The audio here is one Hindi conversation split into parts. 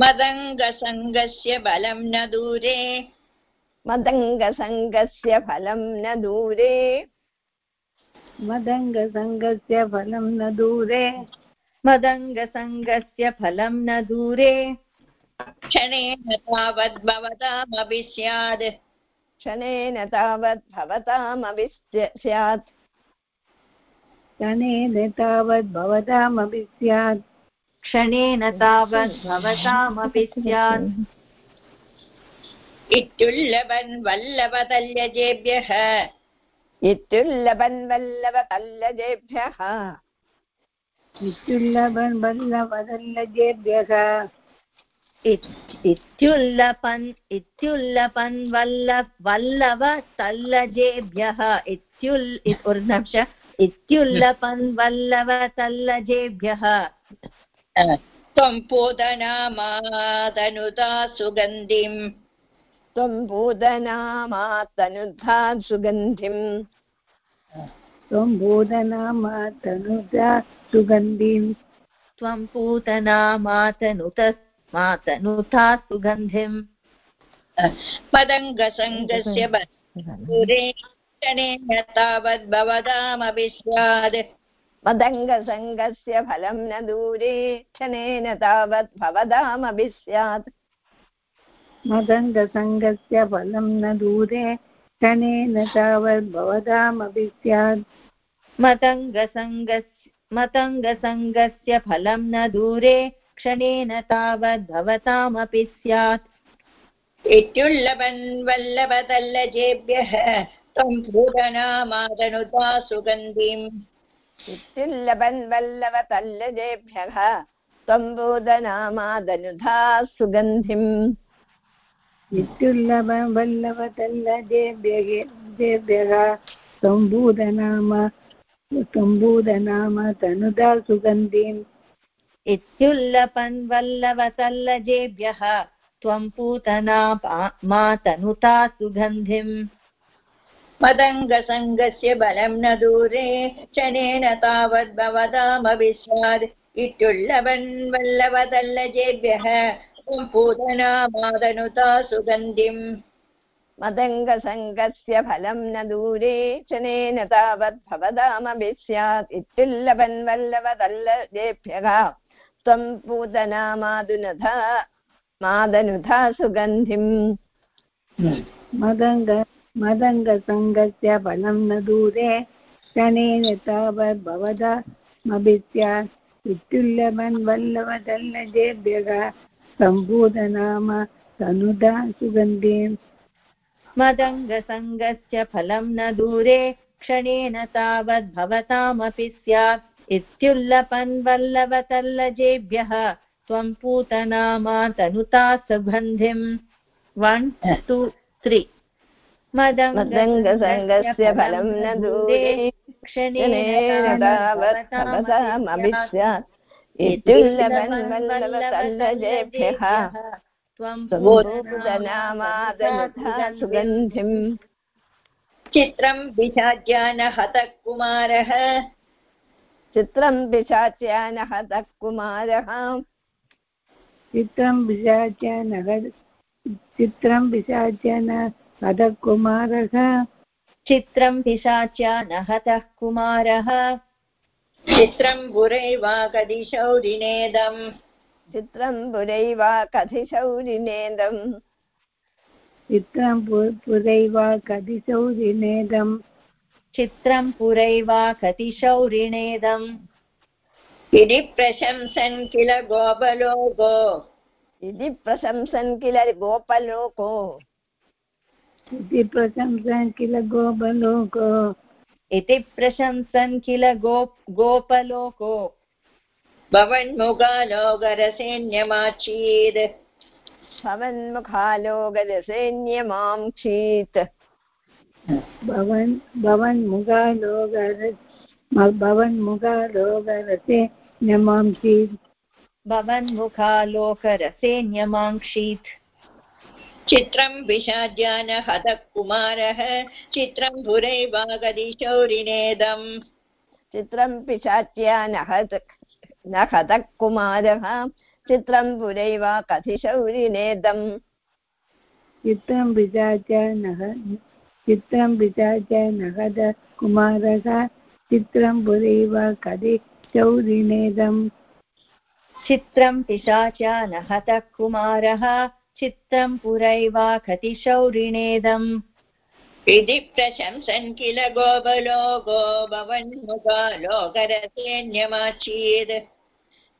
मदङ्गसङ्गस्य बलं न दूरे। मदङ्गसङ्गस्य फलं न दूरे। मदङ्गसङ्गस्य फलं न दूरे। मदङ्गसङ्गस्य फलं न दूरे। क्षणेन तावद्भवतामपि स्यात् क्षणेन तावत् भवतामपि स्यात् क्षणेन तावत् भवतामपि स्यात् क्षणेन तावत् भवतामपि स्यात् इत्युल्लवन् वल्लवतल्यजेभ्यः इत्युल्लवन् वल्लवतल्लजेभ्यः इत्युल्लवन् वल्लवतल्लजेभ्यः इत्युल्लपन् इत्युल्लपन् वल्ल वल्लव तल्लजेभ्यः इत्युल् निमिष। इत्युल्लपन् वल्लव तल्लजेभ्यः त्वं पूतनामादनुता सुगन्धिम् त्वं भूतनामातनुधा सुगन्धिम् त्वं सुगन्धिम् त्वं पूतनामातनुत मातनुता सुगन्धिम् मदङ्गसङ्गस्य दूरे क्षणेन तावद्भवतामपि स्यात् मदङ्गसङ्गस्य फलं न दूरे क्षणेन तावत् भवदामपि स्यात् मदङ्गसङ्गस्य फलं न दूरे क्षणेन तावत् भवतामपि स्यात् मतङ्गसङ्गस्य मतङ्गसङ्गस्य फलं न दूरे क्षणेन तावद् भवतामपि स्यात् इत्युल्लभन् वल्लभतल्लजेभ्यः त्वं पूतनामादनुता सुगन्धिम्। त्वं बोधनामादनुधा सुगन्धिम् सम्बूधनाम सम्बूधनाम सुगन्धिम् इत्युल्लपन् वल्लवतल्लजेभ्यः त्वं पूतना मातनुता सुगन्धिम् मदङ्गसङ्गस्य बलं न दूरे क्षणेन तावद्भवतामपि स्यात् इत्युल्लभन् वल्लभतल्लजेभ्यः त्वं पूतनामादनुता सुगन्धिम्। मदङ्गसङ्गस्य फलं न दूरे क्षणेन तावत् भवदामपि स्यात् इत्युल्लभन् वल्लवतल्लजेभ्यः त्वं पूतनामादुनधा मादनुधा सुगन्धिम्। मदङ्ग मदङ्गसङ्गस्य फलं न दूरे क्षणेन भवदामपि स्यात् इत्युल्लभन् सम्भूतनाम तनुदा सुगन्धिम्। मदङ्गसङ्गस्य फलं न दूरे क्षणेन तावद् भवतामपि स्यात्। इत्युल्लपन् वल्लभतल्लजेभ्यः त्वं पूतनामा तनुता सुगन्धिम्। वन् टु त्री मदङ्गसङ्गस्य फलं न दूरे क्षणेन तावत् भवतामपि स्यात् इत्युल्लभन् वल्लभतल्लजेभ्यः त्वं बोधनामादनुधा सुगन्धिम् चित्रं कुमारः चित्रं पिशाच्यान हतः कुमारः चित्रं विशाच्यन चित्रं विशाच्यन हतः कुमारः चित्रं पिशाच्या नहतः कुमारः। चित्रं पुरैवाकदिशौरिनेदम् चित्रं पुरैवा कथिशौरिनेदम् चित्रं पुरैव कदिशौरिनेदम् चित्रं पुरैवा कतिशौरिणेदम् इति प्रशंसन् किल गोपलोको। इति प्रशंसन् किल गोपलोको। इति प्रशंसन् किल गोपलोको? इति प्रशंसन् किल गो गोपलोको? भवन्मुखालोकरसेन्यमाचीत्। भवन्मुखालोकरसेन्यमां क्षीत् भवन् भवन् मुगालोगर भवन् मुगालोकरसे न्यमांसीत् भवन्मुखालोकरसेन्यमाङ्क्षीत् चित्रं विषाद्यान हतः कुमारः चित्रं पुरैवागदिशौरिनेदम् चित्रं पिशाच्या न हत न हतः कुमारः चित्रं पुरैव कथिशौरिनेदम् चित्रं विचार्य नः चित्रं विचार्य नहद कुमारः चित्रं पुरैव कदि चौरिनेदम् चित्रं पिशाचा न हतः कुमारः चित्रं पुरैवा कतिशौरिणेदम्। इति प्रशंसन् किल गोबलो गो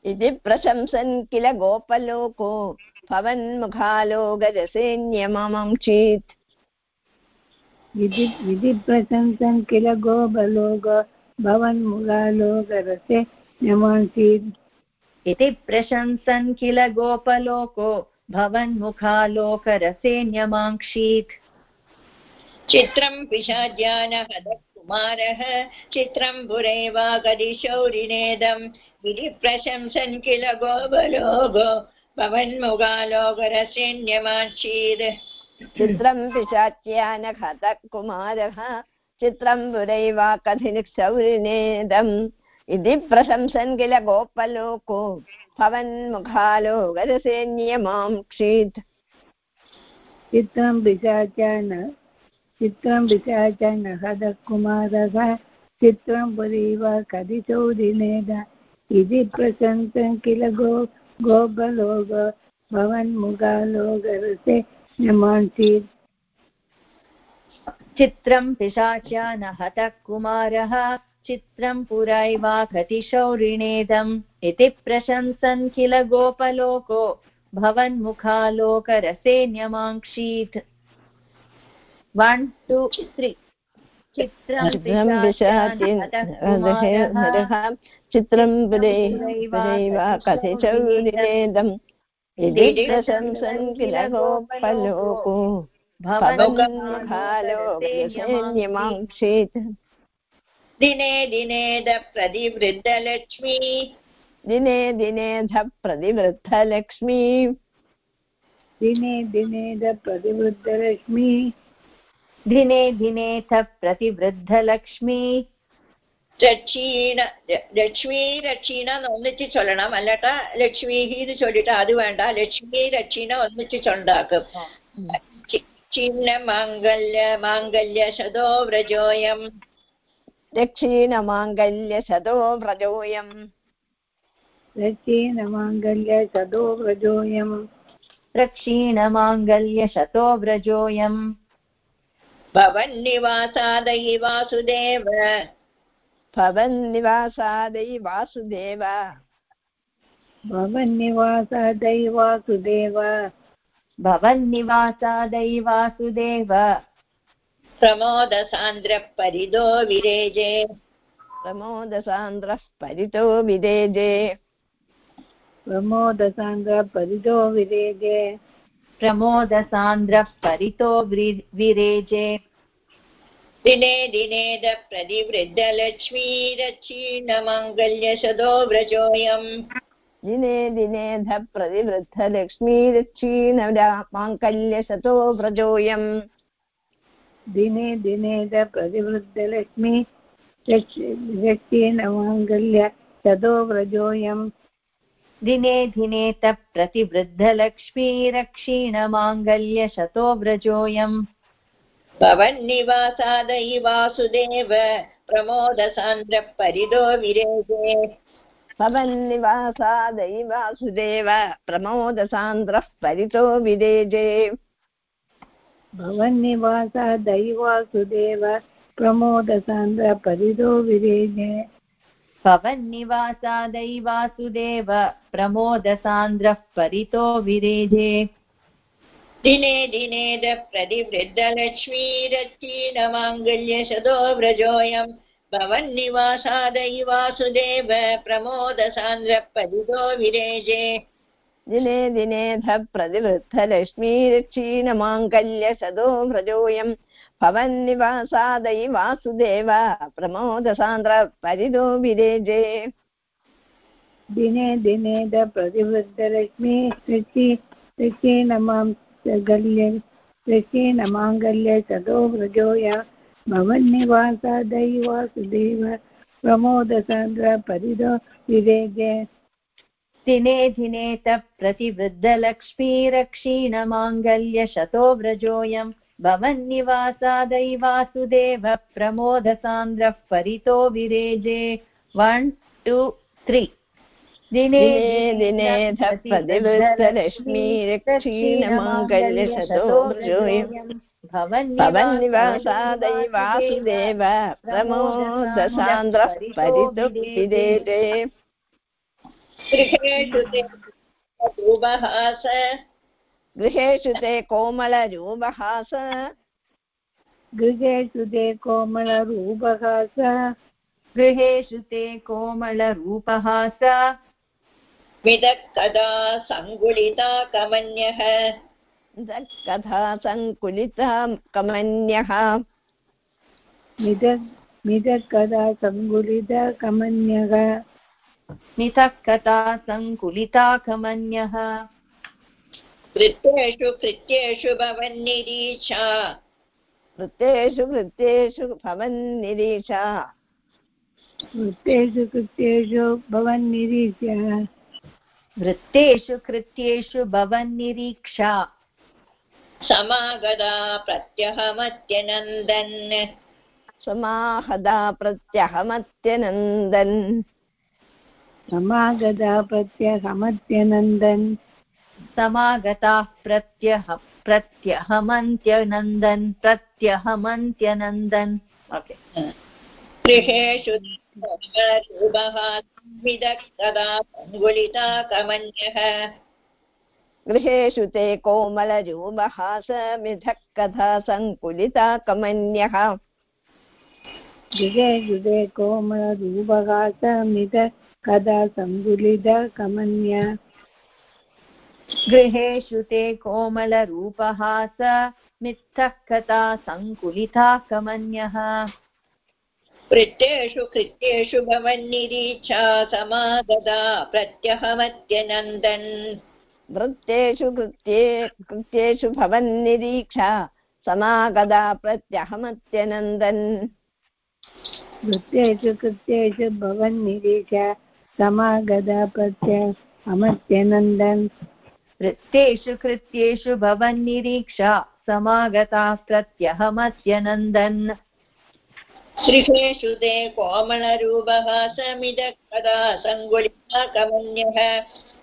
इति प्रशंसन् किल गोपलोको भवन्मुखालो गजसेन्यममङ्क्षीत् विधि विधिप्रशंसन् किल गोबलो गो भवन्मुगालोकरसे नमांसीत् इति प्रशंसन् किल गोपलोको भवन्मुखालोकरसेन्यमाङ्क्षीत्। चित्रं पिशाद्यानहदः कुमारः चित्रं पुरैवा कदिशौरिनेदम् इति प्रशंसन् किल गोबलो गो भवन्मुगालोकरसेन्यमाचीत् चित्रं पिशाच्यानघतः कुमारः चित्रं पुरैव कथिनिक्षौरिनेदम् इति प्रशंसन् किल गोपलोको भवन्मुखालो गजसेन्यमाङ्क्षीत् चित्रं विचाच चित्रं विचाच नहदः कुमारः चित्रं पुरीव कदिचौरिनेद इति प्रशंसन् किल गो गोपलोग भवन्मुगालोगरसे नमांसीत् चित्रं पिशाच्या न हतः कुमारः चित्रं पुरैवा कतिशौरिणेदम् इति प्रशंसन् किल गोपलोको भवन्मुखालोकरसेन्यमाङ्क्षीत्। वन् टु त्री चित्रं इति प्रशंसन् किल गोपलोको। दिने दिनेद प्रतिवृद्धलक्ष्मी दिने दिने ध प्रतिवृद्धलक्ष्मी दिने दिने द प्रतिवृद्धलक्ष्मी दिने दिने थ प्रतिवृद्धलक्ष्मी രക്ഷീണ ലക്ഷ്മി രക്ഷീണ എന്ന് ഒന്നിച്ച് ചൊല്ലണം അല്ലട്ടാ ലക്ഷ്മി ഇത് ചൊല്ലിട്ട് അത് വേണ്ട ലക്ഷ്മി രക്ഷീണ ഒന്നിച്ച് ചൊണ്ടാക്കും ചിഹ്ന മാംഗല്യ മാംഗല്യ ശതോ വ്രജോയം दक्षिणमाङ्गल्यशतो व्रजोऽयम् रचीनमाङ्गल्य सदो व्रजोऽयम् रक्षीणमाङ्गल्यशतो व्रजोऽयम् भवन्निवासादयि वासुदेव। भवन्निवासादै वासुदेव। भवन्निवासादैवासुदेव भवन्निवासादैवासुदेव प्रमोदसान्द्रः परिदो विरेजे। प्रमोदसान्द्रः परितो विदेजे प्रमोदसान्द्र परितो विरेजे। प्रमोदसान्द्रः परितो विरेजे। दिने दिनेद प्रतिवृद्धलक्ष्मीरक्षीणमाङ्गल्यशदो व्रजोऽयम् दिने दिने ध प्रतिवृद्धलक्ष्मीरक्षीणमाङ्कल्यशतो व्रजोऽयम् दिने दिने द प्रतिवृद्धलक्ष्मी रक्षीणमाङ्गल्य सदो व्रजोऽयम् दिने दिने तः प्रतिवृद्धलक्ष्मीरक्षीणमाङ्गल्यशतो व्रजोऽयम् भवन्निवासादयि वासुदेव प्रमोदसान्द्रः परिदो विरेजे। भवन्निवासादै वासुदेव प्रमोदसान्द्रः परितो विदेजे भवन्निवासादैवासुदेव प्रमोदसान्द्र परितो विरेजे। भवन्निवासादैवासुदेव प्रमोदसान्द्रः परितो विरेजे। दिने दिनेद प्रतिवृद्धलक्ष्मीरक्षीणमाङ्गल्यशदो व्रजोऽयम् भवन्निवासादयि वासुदेव प्रमोदसान्द्रः परिदो विरेजे। दिने दिने ध प्रतिवृद्धलक्ष्मीरक्षीणमाङ्गल्यशतो व्रजोऽयम् भवन्निवासादै वासुदेव, प्रमोदसान्द्रः परितो विरेजे। दिने दिने द प्रतिवृद्धलक्ष्मी गल्य ऋषीणमाङ्गल्य सदो व्रजोय भवन्निवासादैवासुदेव प्रमोदसान्द्र परिदो विरेजे। दिने दिने तप्रतिवृद्धलक्ष्मीरक्षीणमाङ्गल्यशतो व्रजोऽयं भवन्निवासादै वासुदेव प्रमोदसान्द्रः परितो विरेजे। वन् टु त्री दिने दिने प्रतिवृद्धलक्ष्मीरक्षीणमाङ्गल्यशतो व्रजोऽयं प्रमोदसान्द्रः परितो विरेजे। गृहेषु ते रूपहास। गृहेषु ते कोमलरूपहास। गृहेषु ते कोमलरूपहास। गृहेषु ते कोमलरूपहास। विदः कदा सङ्कुलिता कमन्यः। कथा सङ्कुलिता कमन्यः। मिद मिदकदा सङ्कुलित कमन्यः। कथा सङ्कुलिता कमन्यः कृत्येषु कृत्येषु भवन्निरीक्षा। वृत्तेषु वृत्तेषु भवन्निरीशा वृत्तेषु कृत्येषु भवन्निरीच्य वृत्तेषु कृत्येषु भवन्निरीक्षा। समागता प्रत्यहमत्यनन्दन्। समाहदा प्रत्यहमत्यनन्दन्। समागता प्रत्यहमत्यनन्दन् समागताः प्रत्यह प्रत्यहमन्त्यनन्दन् प्रत्यहमन्त्यनन्दन् ओके गृहेषु सङ्कुलिता कमन्यः। गृहेषु ते कोमलरूपहासमिधः कथा सङ्कुलिता कमन्यः। गृहे गृहे कोमलरूपहासमिद कदा सङ्कुलित कमन्य। गृहेषु ते कोमलरूपहास मिथः कथा सङ्कुलिता कमन्यः। कृत्येषु कृत्येषु भवन्निरीक्षा समागता प्रत्यहमत्यनन्दन्। वृत्तेषु कृत्ये कृत्येषु भवन्निरीक्षा समागदा प्रत्यहमत्यनन्दन्। वृत्तेषु कृत्येषु भवन्निरीक्ष समागता प्रत्यहमत्यनन्दन् वृत्तेषु कृत्येषु भवन्निरीक्षा समागताः प्रत्यहमत्यनन्दन् गृहेषु ते कोमलरूपः समिदः कदा कमन्यः।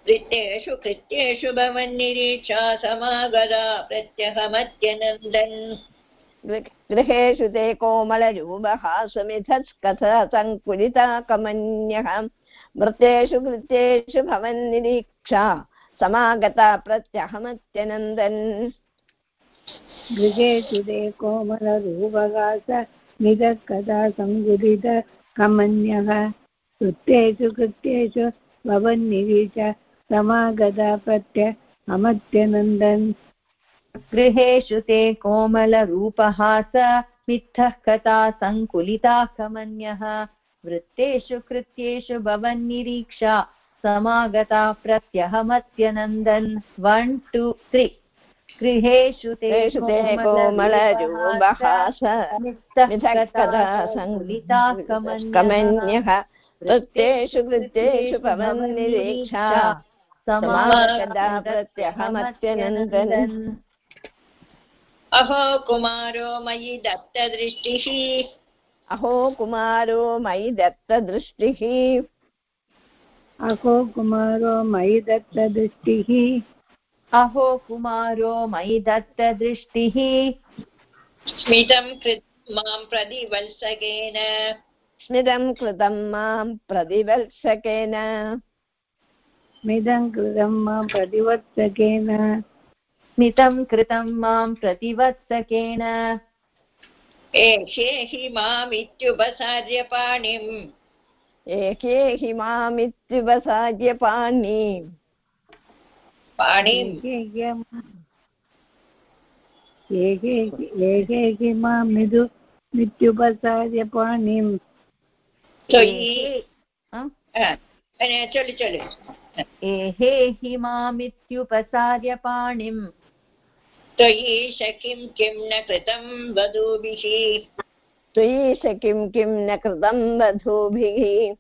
वृत्तेषु कृत्येषु भवन्निरीक्षा समागता प्रत्यहमत्यनन्दन् गृहेषु ते कोमलरूपहासमिधः कथा सङ्कुलिता कमन्यः। वृत्तेषु कृत्येषु भवन्निरीक्षा समागता प्रत्यहमत्यनन्दन्। गृहेषु ते कोमलरूपहास निदः कदा कमन्यः। वृत्तेषु कृत्येषु भवन्निरीच समागता प्रत्यहमत्यनन्दन्। गृहेषु ते कोमलरूपहास मिथः कथा सङ्कुलिताः कमन्यः। वृत्तेषु कृत्येषु भवन्निरीक्षा समागता प्रत्यहमत्यनन्दन्। वन् टु त्री गृहेषु तेषु ते कोमलरूपहास मिथः मिथः कथा कथा सङ्कुलिताः सङ्कुलिताः कमन्यः। कमन्यः वृत्तेषु कृत्येषु भवन्निरीक्षा समागता प्रत्यहमत्यनन्दन्। अहो कुमारो मयि दत्तदृष्टिः। अहो कुमारो मयि दत्तदृष्टिः अहो कुमारो मयि दत्तदृष्टिः अहो कुमारो मयि दत्तदृष्टिः स्मितं कृतं माँ प्रतिवत्सकेन स्मितं कृतं माँ प्रतिवर्षकेन मिदं कृतं माँ प्रतिवत्सकेन। स्मितं कृतं माँ प्रतिवत्सकेन। एषे हि मामित्युपसार्य पाणिम् एके हि मामित्युपसार्य पाणिम्। एके हि माँ मित्युपसार्य पाणिं त्वयि चलु चलु। एहे हि मामित्युपसार्य पाणिम् त्वयि शकिं किं न कृतं वधूभिः। किं किं न कृतं वधूभिः।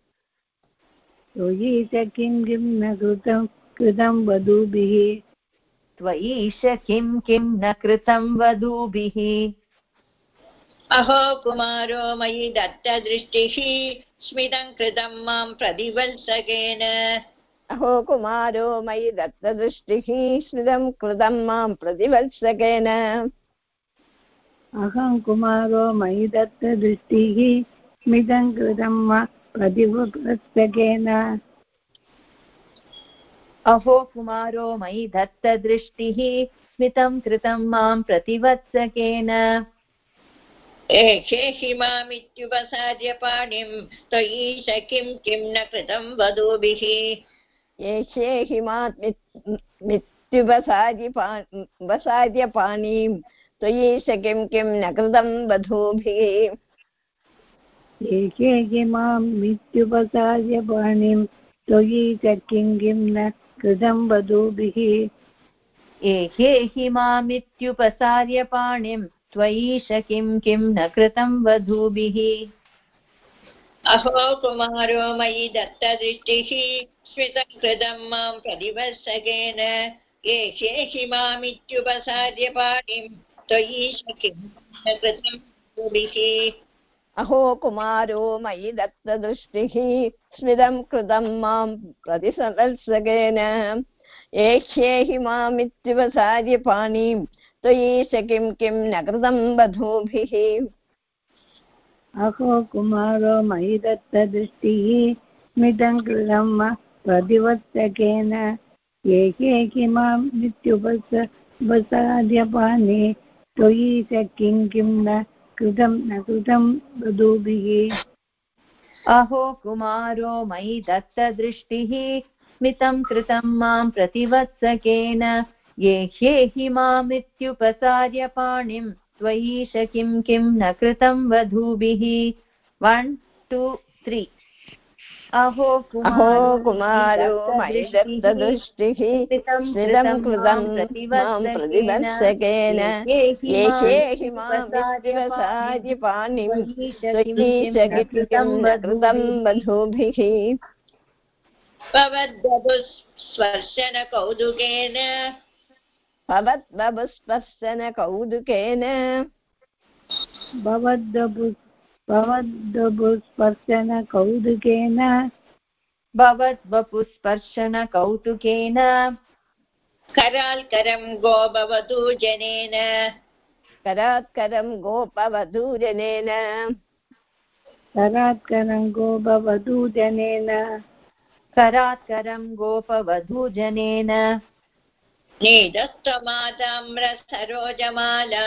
किं किं न कृतं कृतं वधूभिः। त्वयीश किं किं न कृतं वधूभिः। अहो कुमारो मयि दत्तदृष्टिः स्मितं कृतं माँ प्रतिवत्सकेन। अहो कुमारो मयि दत्तदृष्टिः स्मितं कृतं माँ प्रतिवत्सकेन अहं कुमारो मयि दत्तदृष्टिः स्मितं कृतं मा प्रतिवत्सकेन अहो कुमारो मयि दत्तदृष्टिः स्मितं कृतं माँ प्रतिवत्सकेन एषे मामित्युपसार्य पाणिं त्वयि स किं किं न कृतं वधूभिः। मित्युपसार्य उपसार्य पाणिं त्वयि स किं किं न कृतं वधूभिः एके किमां मित्युपसार्य पाणिं त्वयि च किं किं न कृतं वधूभिः एके हि मामित्युपसार्य पाणिं त्वयीश किं किं न कृतं वधूभिः अहो कुमारो मयि दत्तदृष्टिः स्मितं कृतं माँ प्रतिवत्सकेन एषे हि मामित्युपसार्य पाणिं त्वयि स किं कृतं अहो कुमारो मयि दत्तदृष्टिः। स्मितं कृतं माँ प्रतिसंवत्सकेन। एष्ये हि मामित्युपसार्य पाणिं त्वयि स किं किं न कृतं वधूभिः। अहो कुमारो मयि दत्तदृष्टिः। स्मितं कृतं मा प्रतिवत्सकेन एके किमां मित्युपस उपसार्यपाने त्वयि च किं किं न कृतं न कृतं वधूभिः। अहो कुमारो मयि दत्तदृष्टिः स्मितं कृतं माँ प्रतिवत्सकेन ये ह्येहि मामित्युपसार्य पाणिं त्वयीश किं किं न कृतं वधूभिः। वन् टु त्री अहो अहो कुमारो मयि दत्तदृष्टिः दत्तदृष्टिः स्मितं स्मितं कृतं कृतं माँ प्रतिवत्सकेन ये हि मामित्युपसार्य पाणिं त्वयि च किं किं न कृतं वधूभिः भवद्बभुस्पर्शन कौतुकेन। भवद्वपुस्पर्शन कौतुकेन कराल्करं जनेन। करात्करं करात्करं नीतस्त्वमाताम्रसरोजमाला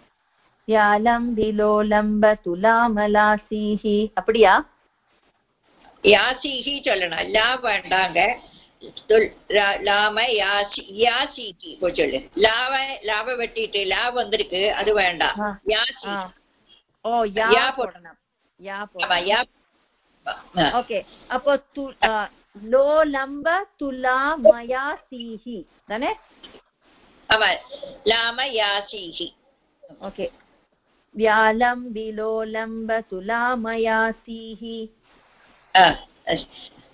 யாலம்பிலோலம்ப துலாமலாசீஹி அப்படியா? யாசிஹி சொல்லணும். லா வேண்டாங்க. லாம யாசி யாசிக்கு சொல்லு. லாவ லாவ வெட்டிட்டு லா வந்திருக்கு அது வேண்டாம். யாசி ஓ யா போடணும். யா போடணும். Yeah okay. அப்போ லோ லம்ப துலா மயா சீஹி தானே? ஆமா லாம யாசிஹி. ஓகே. व्यालं विलोलम्ब तुलामयासीः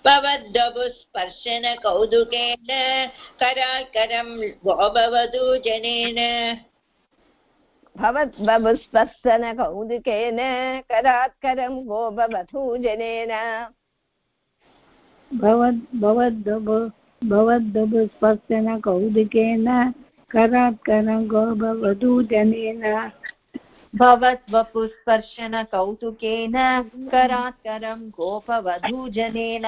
भवद्दबुस्पर्शन कौतुकेन कराकरं गोभवधू जनेन। भवद्बभुस्पर्शन कौदुकेन करात्करं गोपवधूजनेन भवद् भवद्दभ भवद्दभस्पर्शन कौതുकेन करात्करङ्गो भवधूजनेन भवद्वपुस्पर्शन कौतुकेन करात्करं गोपवधूजनेन।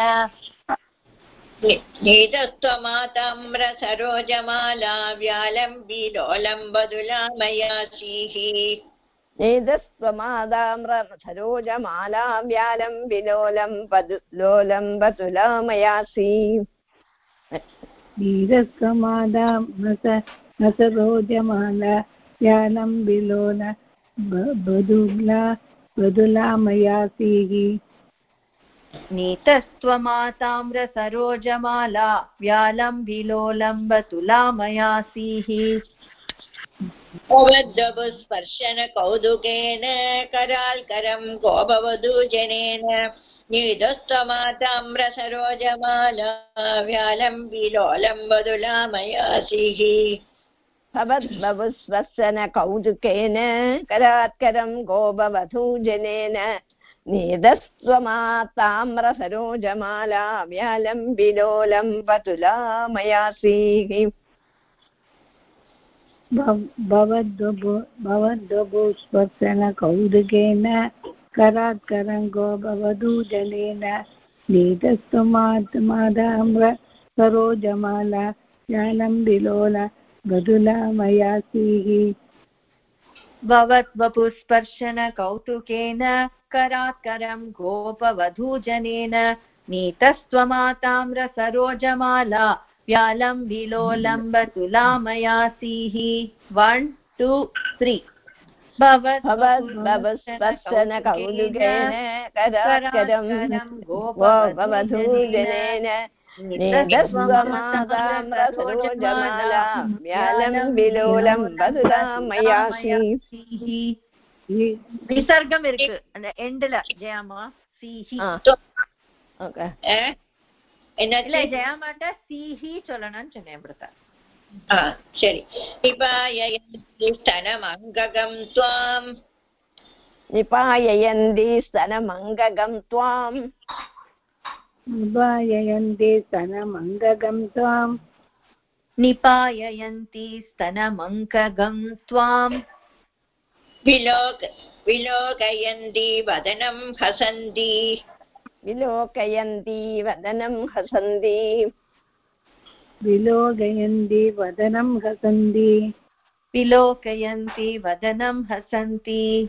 नीतस्त्वमाताम्रसरोजमाला व्यालम्बि लोलम्बदुलामयासीः। नेदस्त्वमादाम्रसरोजमाला व्यालं विलोलं पदु लोलं बतुलामयासि नीरस्वमादा न स रोजमाला यानं विलोल बदुला बदुलामयासीः नीतस्त्वमाताम्रसरोजमाला व्यालम्बिलोलम्बतुलामयासीः भवद्वपुस्पर्शन कौतुकेन कराल्करं गोपवधूजनेन नीतस्त्वमाताम्रसरोजमाला व्यालम्बिलोलम्बदुलामयासिः भवद्बवुस्वसन कौतुकेन करात्करं गोपवधूजनेन। नेदस्त्वमाताम्रसरोजमाला व्यालम्बिलोलं पतुलामयासीः भवद्वभूस्पर्शनकौदुकेन करात्करं गोपवधूजनेन। नीतस्तुमात्मादाम्र सरोजमाला ज्ञानं विलोल मधुलामयासीः भवद्वपुस्पर्शनकौतुकेन करात्करं गोपवधूजनेन नीतस्त्वमाताम्रसरोजमाला व्यालं विलोलम्बतुलामयासीः वन् टु त्री भवद्भवस्पर्शन कौलुकेन करात्करं गोपवधूजनेन निदस्वमाताम्रसरोजमाला व्यालं विलोलं वधुलामयासी விசர்க்கம் இருக்கு அந்த எண்ட்ல ஜெயாமா சிஹி ஓகே இல்ல என்ன ஜெயாமாட்ட சிஹி சொல்லணும்னு சொன்னேன் இப்படித்தான் ஆ சரி நிபாயயந்தி स्तनमङ्गगं त्वां निपाययन्ति स्तनमङ्गगं त्वाम् निभाययन्ते स्तनमङ्गगं त्वाम्। निपाययन्ति स्तनमङ्कगं त्वाम्। विलोक विलोकयन्ति वदनं हसन्ति। विलोकयन्ति वदनं हसन्ति। विलोकयन्ति वदनं हसन्ति। विलोकयन्ति वदनं हसन्ति।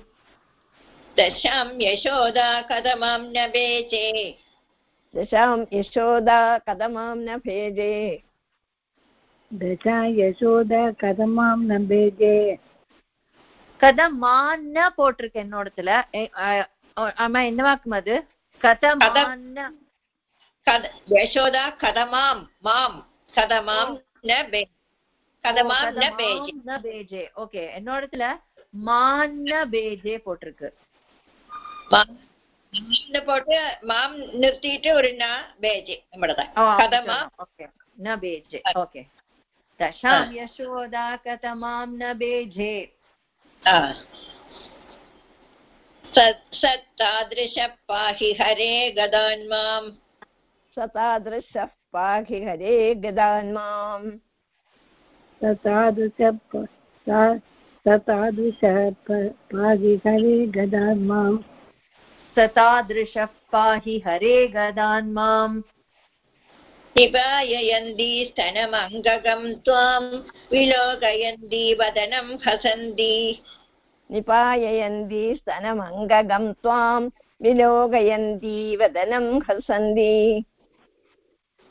दशां यशोदा कथमां न बेचे दशां यशोदा कदमां न भेजे दशा यशोदा कथमां न भेजे கதமான்னு போட்டிருக்கு என்னோடத்துல எ- அ- அ- ஆமா என்ன வாக்கும் அது கதமான்னு कद यशोदा कथमां मां कथमां न बे कथमां न बेचे பேஜே ஓகே என்னோடத்துல மான்ன பேஜே போட்டிருக்கு மாம்னு போட்டு மாம் நிறுத்திட்டு ஒரு நா பேஜே நம்மளதான் கதமா ஓகே ந பேஜே ஓகே தசாம் யசோதா கதமாம் ந பேஜே सत्तादृश पाहि हरे गदान् माम् सतादृशः पाहि हरे गदान् माम् सतादृश प- सा- सतादृशः प- पाहि हरे गदान् माम् सतादृशः पाहि हरे गदान् माम्। निपाययन्ति स्तनमङ्गगं त्वां विलोकयन्ति वदनं हसन्ति। निपाययन्ति स्तनमङ्गगं त्वां विलोकयन्ति वदनं हसन्ति।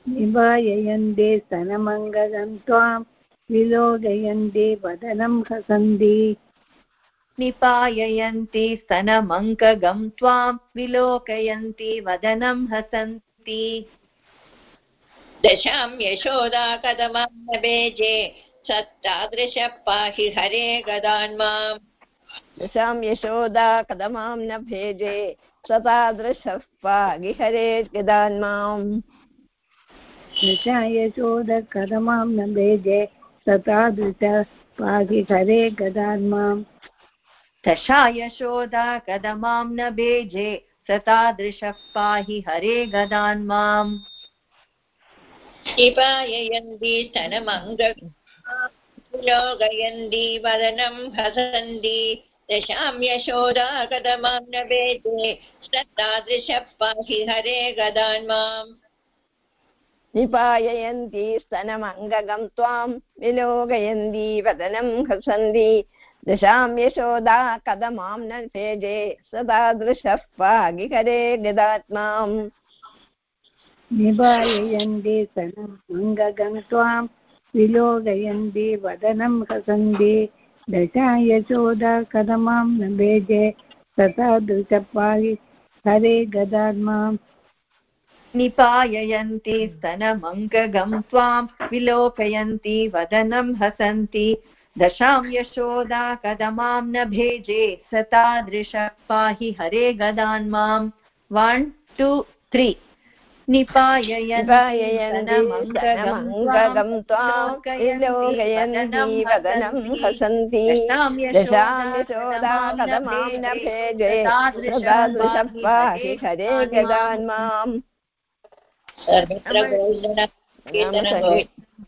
निभाययन्ते स्तनमङ्गलं त्वां विलोकयन्ते वदनं हसन्ति। निपाययन्ति स्तनमङ्कगं त्वां विलोकयन्ति वदनं हसन्ति। दशां यशोदा कदमां न बेजे सत्तादृश पाहि हरे गदान् माम्। दशां यशोदा कदमां न भेजे सतादृशः पाहि हरे गदान् माम्। दशा यशोद कथमां न भेजे सतादृश पाहि हरे गदान् माम् दशा यशोदा कदमां न बेजे सतादृशः पाहि हरे गदान् माम्। निपाययन्ति स्तनमङ्गलोकयन्ति वदनं हसन्ति। दशां यशोदा कदमां न बेजे सत्तादृश पाहि हरे गदान् माम्। निपाययन्ति स्तनमङ्गगं त्वां विलोकयन्ति वदनं हसन्ति। दशां यशोदा कदमां न भेजे सतादृशः पाहि हरे गदात् माम् निभाययन्ति सनमङ्गगं त्वां विलोकयन्ति वदनं हसन्ति दशा यशोदा कथमां न भेजे तथा दृशपाहि हरे गदात्माम् निपाययन्ति स्तनमङ्गगं त्वां विलोकयन्ति वदनं हसन्ति दशां यशोदा कदमां न भेजे स तादृशः पाहि हरे गदान् माम्। वन् टु त्री निपाययन्तीमङ्गगं त्वां हसन्ति। यशोदा कदमां न भेजे पाहि हरे गदान् माम्।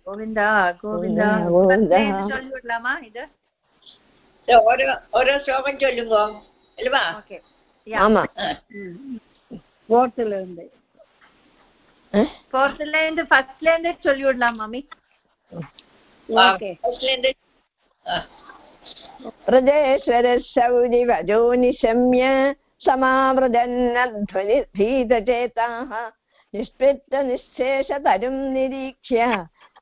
ഗോവിന്ദ ഗോവിന്ദ. ചൊല്ലിവിടലാമാ ഇത്? ഓരോ ഓരോ ശ്ലോകം ചൊല്ലുമ്പോ അല്ലവാ? ആമാ. ഫോർത്തിൽ ഉണ്ട് ഫോർത്തിൽ ഫസ്റ്റ് ഫസ്റ്റ്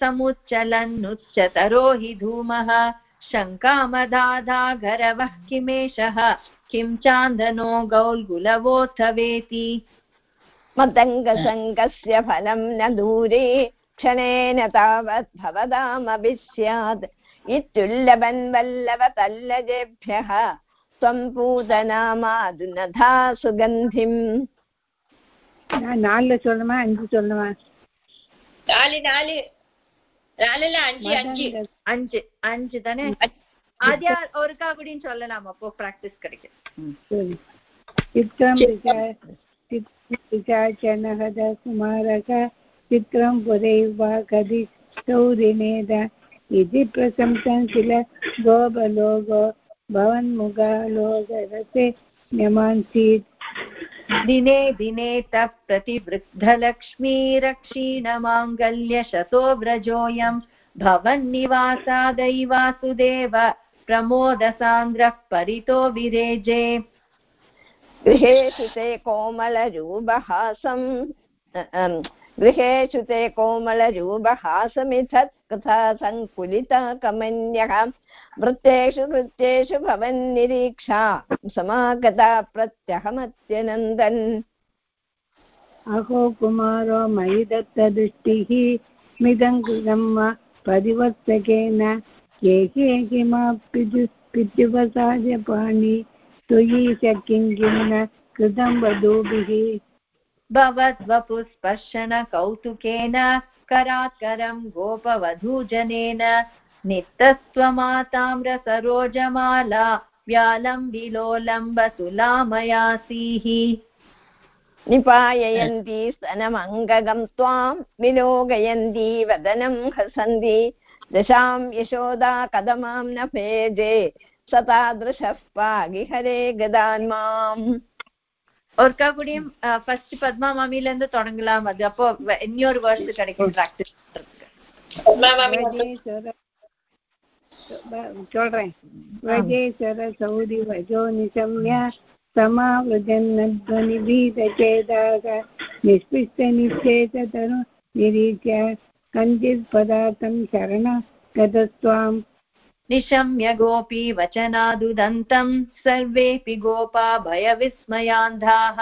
समुच्चलन्नुच्चतरो हि धूमः। शङ्कामदाधागरवः किमेषः? किं चान्दनो गौल्गुलवोत्थवेति? मतङ्गसङ्गस्य फलं न दूरे क्षणेन तावत् भवदामपि स्यात् इत्युल्लभन् वल्लवतल्लजेभ्यः त्वं पूतनामाधुनधा सुगन्धिम्। நாலுல சொல்லணுமா அஞ்சு சொல்லணுமா நாலு நாலு ராலல அஞ்சு அஞ்சு அஞ்சு அஞ்சு தானே ஆதியா ஒருக்கா அப்படின்னு சொல்லலாம் அப்போ பிராக்டிஸ் கிடைக்கும் சித்திரம் விசாச்சனகத குமாரக சித்திரம் புரைவா கதி சௌரிநேத इति प्रशंसन् किल गोबलोगो भवन्मुगालोगरसे न्यमांसीत् दिने दिने तः प्रतिवृद्धलक्ष्मीरक्षीणमाङ्गल्यशतो व्रजोऽयं भवन्निवासादैवासुदेव प्रमोदसान्द्रः परितो विरेजे। गृहे सुते कोमलरूपहासम् अम्, गृहेषु ते कोमलरूपहासमिथत् कथा सङ्कुलिता कमन्यः वृत्तेषु वृत्तेषु भवन्निरीक्षा। समागता प्रत्यहमत्यनन्दन्। अहो कुमारो मयि दत्तदृष्टिः मिदङ्कृतं वा परिवर्तकेन। के के किमापि पितृवसाय त्वयि च किं किं न कृतं वधूभिः। भवद्वपुस्पर्शन कौतुकेन, करात्करं गोपवधूजनेन, नित्यस्त्वमाताम्रसरोजमाला व्यालं विलोलम्बतुलामयासीः निपाययन्ती स्तनमङ्गगं त्वां विलोकयन्ती, वदनं हसन्ति, दशां यशोदा कदमां न भेजे स तादृशः पागिहरे गदान् माम्। ஒருக்கா கூடயும் ஃபர்ஸ்ட் பத்மா மாமில இருந்து தொடங்கலாம் அது அப்போ வ- இன்னொரு வேர்ஸ் கிடைக்கும் ப்ராக்டிஸ் वजेश्वर சொல்றேன் वजेश्वर सौरि वजो निशम्य समावृजन्नध्वनिभीतचेदाः निष्पिष्टनिश्चेततनु निरीच्य कञ्चित् पदार्थं शरण गतस्त्वाम् निशम्य गोपी वचनादुदन्तं सर्वेऽपि गोपा भयविस्मयान्धाः।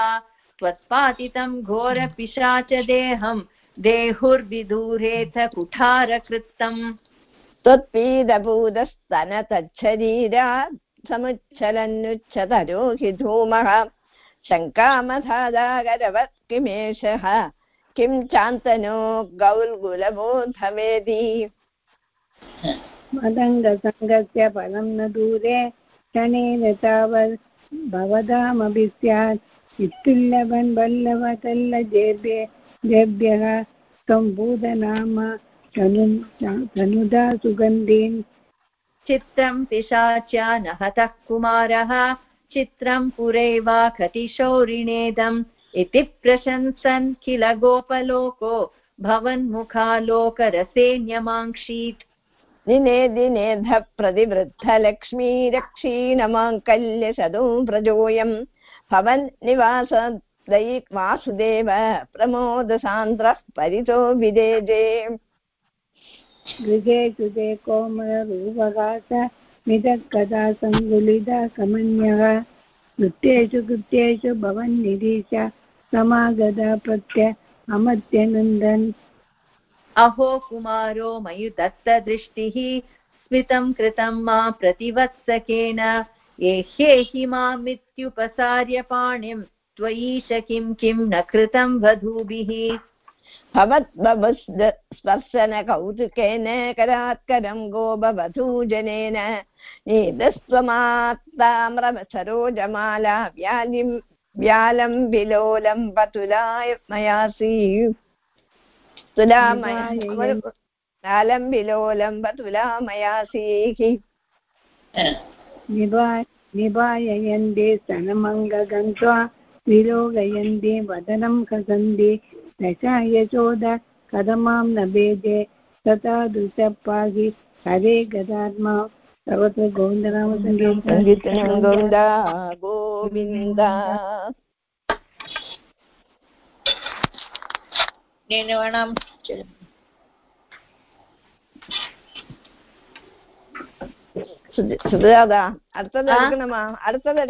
त्वत्पातितं घोरपिशाचदेहं देहुर्विदूरेथ कुठारकृत्तम् त्वत्पीदभूतस्तनतच्छरीरात् समुच्छलन्नुच्छतरो हि धूमः शङ्कामधादागरवत् किमेषः किं चान्तनो गौल्गुलबोधवेदी। मदङ्गसङ्गस्य फलं न दूरे क्षणेन तावत् भवदामपि स्यात् इत्युल्लभन् वल्लभतल्लजेभ्ये देभ्यः सम्बोधनाम तनु तनुदा सुगन्धीन्। चित्रं पिशाच्या न हतः कुमारः, चित्रं पुरैवाखतिशौरिणेदम् इति प्रशंसन् किल गोपलोको भवन्मुखालोकरसेऽन्यमाङ्क्षीत् दिने दिनेऽध प्रतिवृद्धलक्ष्मी रक्षीणमाङ्कल्यशदो व्रजोऽयम् भवन् निवासदयि वासुदेव प्रमोदसान्द्रः परितो विदेजे। गृहे सुते कोमलरूपगास मिदः कदा सङ्गुलिता कमन्यः। नृत्येषु कृत्येषु भवन्निधीश समागता प्रत्य अमर्त्यनन्दन् अहो कुमारो मयि दत्तदृष्टिः स्मितं कृतं मा प्रतिवत्सकेन। ये ह्येहि मामित्युपसार्य पाणिं त्वयीश किं किं न कृतं वधूभिः। भवद्बभुस्पर्शनकौतुकेन करात्करं गोपवधूजनेन नीतस्त्वमात्ताम्रसरोजमाला व्यालिं व्यालं विलोलं पतुलाय मयासि तुलामयालं विलोलं पतुलामयासीः निभा निभाययन्ते स्तनमङ्गगन्त्वा विलोकयन्ते वदनं कसन्ति दशा यशोद कदमां न भेदे तथा दृशपाहि हरे गदात्मा सर्वत्र गोविन्दनामसङ्गीतं गोविन्द गोविन्द नेनवाणां സുജാത അടുത്തത് എടുക്കണമാ അടുത്തത്